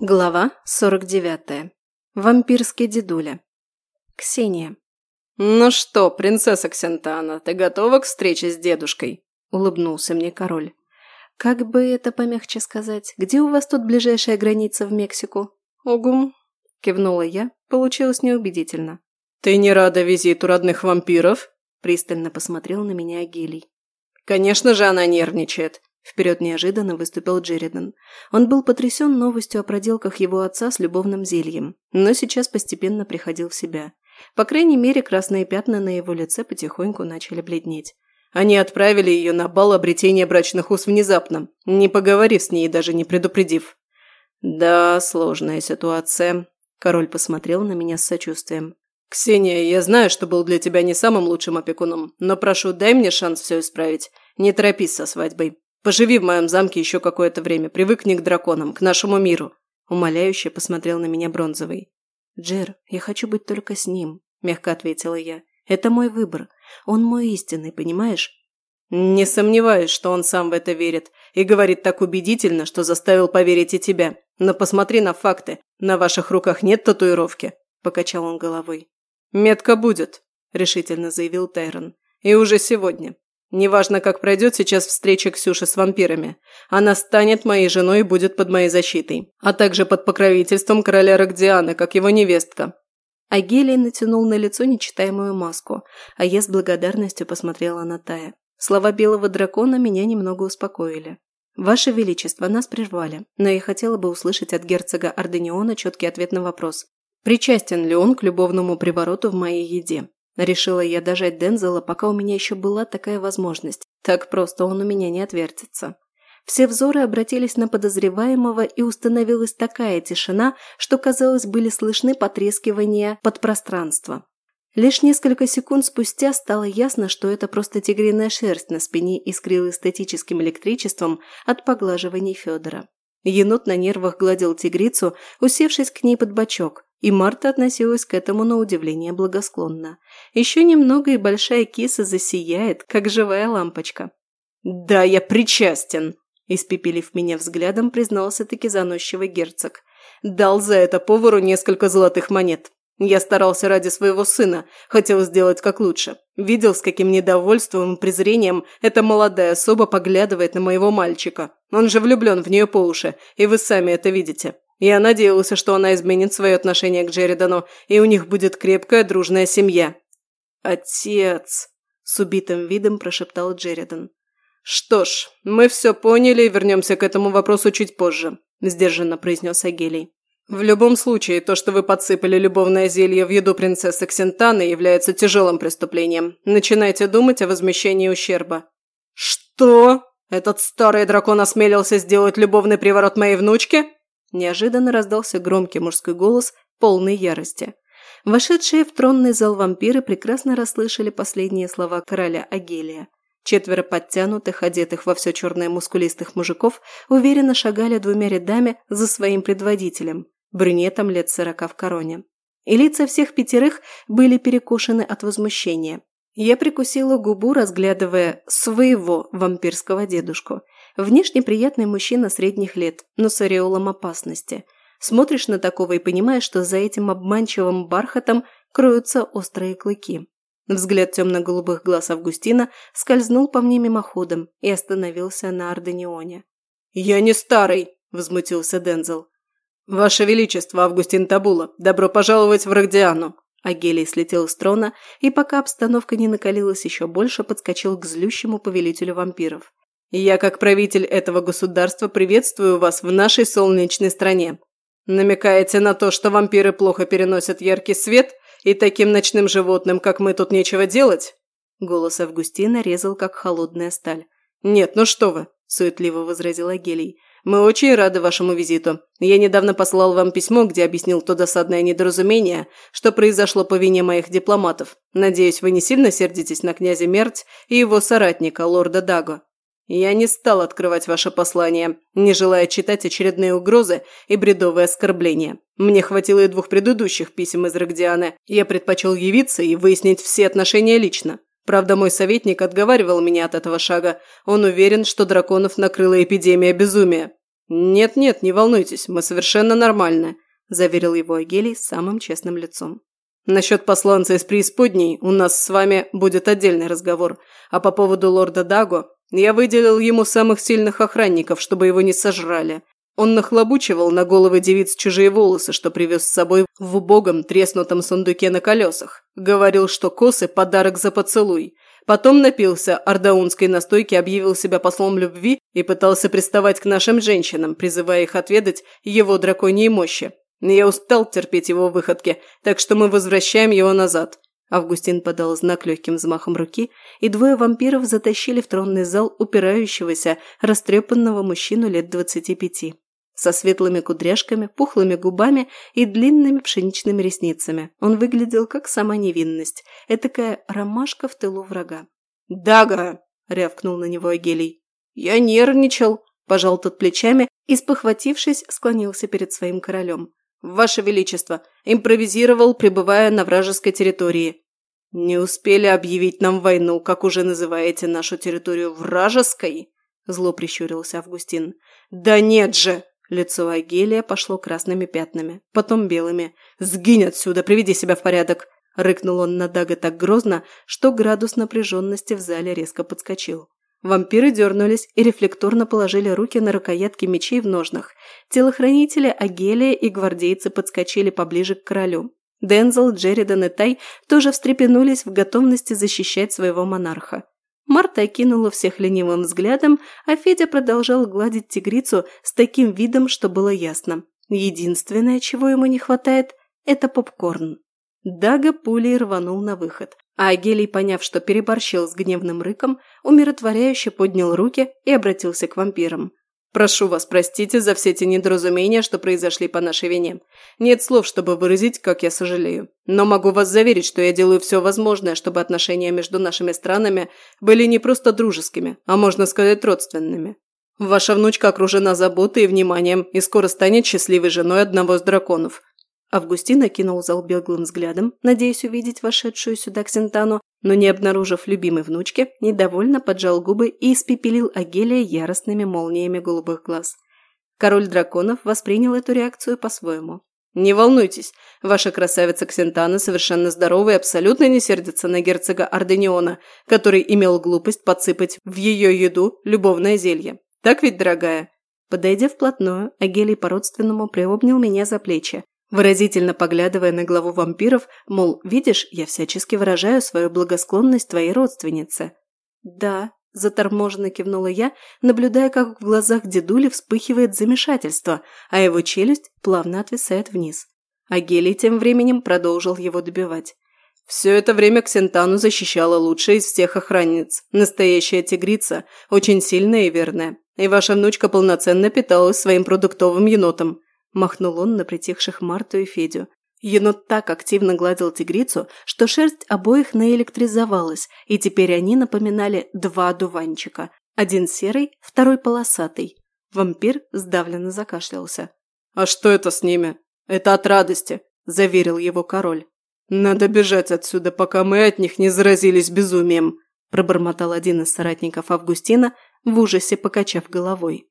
Глава 49. Вампирский дедуля. Ксения. «Ну что, принцесса Ксентана, ты готова к встрече с дедушкой?» – улыбнулся мне король. «Как бы это помягче сказать? Где у вас тут ближайшая граница в Мексику?» «Огум», – кивнула я. Получилось неубедительно. «Ты не рада визиту родных вампиров?» – пристально посмотрел на меня Агилий. «Конечно же она нервничает. Вперед неожиданно выступил Джеридан. Он был потрясен новостью о проделках его отца с любовным зельем, но сейчас постепенно приходил в себя. По крайней мере, красные пятна на его лице потихоньку начали бледнеть. Они отправили ее на бал обретения брачных уз внезапно, не поговорив с ней и даже не предупредив. «Да, сложная ситуация», – король посмотрел на меня с сочувствием. «Ксения, я знаю, что был для тебя не самым лучшим опекуном, но прошу, дай мне шанс все исправить. Не торопись со свадьбой. Поживи в моем замке еще какое-то время, привыкни к драконам, к нашему миру». Умоляюще посмотрел на меня Бронзовый. «Джер, я хочу быть только с ним», – мягко ответила я. «Это мой выбор. Он мой истинный, понимаешь?» «Не сомневаюсь, что он сам в это верит и говорит так убедительно, что заставил поверить и тебя. Но посмотри на факты. На ваших руках нет татуировки», – покачал он головой. «Метка будет», – решительно заявил Тайрон. «И уже сегодня. Неважно, как пройдет сейчас встреча Ксюши с вампирами. Она станет моей женой и будет под моей защитой, а также под покровительством короля Рогдиана, как его невестка». Агелий натянул на лицо нечитаемую маску, а я с благодарностью посмотрела на Тая. Слова белого дракона меня немного успокоили. «Ваше Величество, нас прервали, но я хотела бы услышать от герцога Ордениона четкий ответ на вопрос. Причастен ли он к любовному привороту в моей еде? Решила я дожать Дензела, пока у меня еще была такая возможность. Так просто он у меня не отвертится. Все взоры обратились на подозреваемого, и установилась такая тишина, что, казалось, были слышны потрескивания подпространства. Лишь несколько секунд спустя стало ясно, что это просто тигриная шерсть на спине искрила эстетическим электричеством от поглаживаний Федора. Енот на нервах гладил тигрицу, усевшись к ней под бочок, и Марта относилась к этому на удивление благосклонно. Еще немного, и большая киса засияет, как живая лампочка. «Да, я причастен!» Испепелив меня взглядом, признался-таки заносчивый герцог. «Дал за это повару несколько золотых монет. Я старался ради своего сына, хотел сделать как лучше. Видел, с каким недовольством и презрением эта молодая особа поглядывает на моего мальчика. Он же влюблен в нее по уши, и вы сами это видите. Я надеялся, что она изменит свое отношение к Джеридану, и у них будет крепкая дружная семья». «Отец!» – с убитым видом прошептал Джеридан. «Что ж, мы все поняли и вернемся к этому вопросу чуть позже», – сдержанно произнес Агелий. «В любом случае, то, что вы подсыпали любовное зелье в еду принцессы Ксентаны, является тяжелым преступлением. Начинайте думать о возмещении ущерба». «Что? Этот старый дракон осмелился сделать любовный приворот моей внучке?» Неожиданно раздался громкий мужской голос, полный ярости. Вошедшие в тронный зал вампиры прекрасно расслышали последние слова короля Агелия. Четверо подтянутых, одетых во все черное мускулистых мужиков, уверенно шагали двумя рядами за своим предводителем, брюнетом лет сорока в короне. И лица всех пятерых были перекошены от возмущения. Я прикусила губу, разглядывая своего вампирского дедушку – Внешне приятный мужчина средних лет, но с ореолом опасности. Смотришь на такого и понимаешь, что за этим обманчивым бархатом кроются острые клыки. Взгляд темно-голубых глаз Августина скользнул по мне мимоходом и остановился на Арденионе. «Я не старый!» – возмутился Дензел. «Ваше Величество, Августин Табула, добро пожаловать в Рогдиану!» Агелий слетел с трона и, пока обстановка не накалилась еще больше, подскочил к злющему повелителю вампиров. Я, как правитель этого государства, приветствую вас в нашей солнечной стране. Намекаете на то, что вампиры плохо переносят яркий свет, и таким ночным животным, как мы, тут нечего делать?» Голос Августина резал, как холодная сталь. «Нет, ну что вы!» – суетливо возразил Агелий. «Мы очень рады вашему визиту. Я недавно послал вам письмо, где объяснил то досадное недоразумение, что произошло по вине моих дипломатов. Надеюсь, вы не сильно сердитесь на князя Мерть и его соратника, лорда Даго. Я не стал открывать ваше послание, не желая читать очередные угрозы и бредовые оскорбления. Мне хватило и двух предыдущих писем из Рогдианы. Я предпочел явиться и выяснить все отношения лично. Правда, мой советник отговаривал меня от этого шага. Он уверен, что драконов накрыла эпидемия безумия. «Нет-нет, не волнуйтесь, мы совершенно нормальны», – заверил его Агелий самым честным лицом. «Насчет посланца из преисподней у нас с вами будет отдельный разговор, а по поводу лорда Даго я выделил ему самых сильных охранников, чтобы его не сожрали. Он нахлобучивал на головы девиц чужие волосы, что привез с собой в убогом треснутом сундуке на колесах. Говорил, что косы – подарок за поцелуй. Потом напился ордаунской настойки, объявил себя послом любви и пытался приставать к нашим женщинам, призывая их отведать его драконьей мощи. Я устал терпеть его выходки, так что мы возвращаем его назад. Августин подал знак легким взмахом руки, и двое вампиров затащили в тронный зал упирающегося, растрепанного мужчину лет двадцати пяти со светлыми кудряшками, пухлыми губами и длинными пшеничными ресницами. Он выглядел как сама невинность, этакая ромашка в тылу врага. «Дага!» – рявкнул на него Агелий. «Я нервничал!» – пожал тот плечами и, спохватившись, склонился перед своим королем. «Ваше Величество! Импровизировал, пребывая на вражеской территории!» «Не успели объявить нам войну, как уже называете нашу территорию вражеской?» Зло прищурился Августин. «Да нет же!» Лицо Агелия пошло красными пятнами, потом белыми. «Сгинь отсюда, приведи себя в порядок!» Рыкнул он на Дага так грозно, что градус напряженности в зале резко подскочил. Вампиры дернулись и рефлекторно положили руки на рукоятки мечей в ножнах. Телохранители Агелия и гвардейцы подскочили поближе к королю. Дензел, Джеридан и Тай тоже встрепенулись в готовности защищать своего монарха. Марта окинула всех ленивым взглядом, а Федя продолжал гладить тигрицу с таким видом, что было ясно. Единственное, чего ему не хватает, это попкорн. Дага пулей рванул на выход, а Агелий, поняв, что переборщил с гневным рыком, умиротворяюще поднял руки и обратился к вампирам. Прошу вас, простите за все те недоразумения, что произошли по нашей вине. Нет слов, чтобы выразить, как я сожалею. Но могу вас заверить, что я делаю все возможное, чтобы отношения между нашими странами были не просто дружескими, а можно сказать родственными. Ваша внучка окружена заботой и вниманием и скоро станет счастливой женой одного из драконов. Августин окинул зал беглым взглядом, надеясь увидеть вошедшую сюда Ксентану, но, не обнаружив любимой внучки, недовольно поджал губы и испепелил Агелия яростными молниями голубых глаз. Король драконов воспринял эту реакцию по-своему. «Не волнуйтесь, ваша красавица Ксентана совершенно здорова и абсолютно не сердится на герцога Ардениона, который имел глупость подсыпать в ее еду любовное зелье. Так ведь, дорогая?» Подойдя вплотную, Агелий по-родственному приобнял меня за плечи, выразительно поглядывая на главу вампиров, мол, видишь, я всячески выражаю свою благосклонность твоей родственнице. «Да», – заторможенно кивнула я, наблюдая, как в глазах дедули вспыхивает замешательство, а его челюсть плавно отвисает вниз. А Гелий тем временем продолжил его добивать. Все это время Ксентану защищала лучшая из всех охранниц. Настоящая тигрица, очень сильная и верная. И ваша внучка полноценно питалась своим продуктовым енотом. Махнул он на притихших Марту и Федю. Енот так активно гладил тигрицу, что шерсть обоих наэлектризовалась, и теперь они напоминали два дуванчика. Один серый, второй полосатый. Вампир сдавленно закашлялся. «А что это с ними?» «Это от радости», – заверил его король. «Надо бежать отсюда, пока мы от них не заразились безумием», – пробормотал один из соратников Августина, в ужасе покачав головой.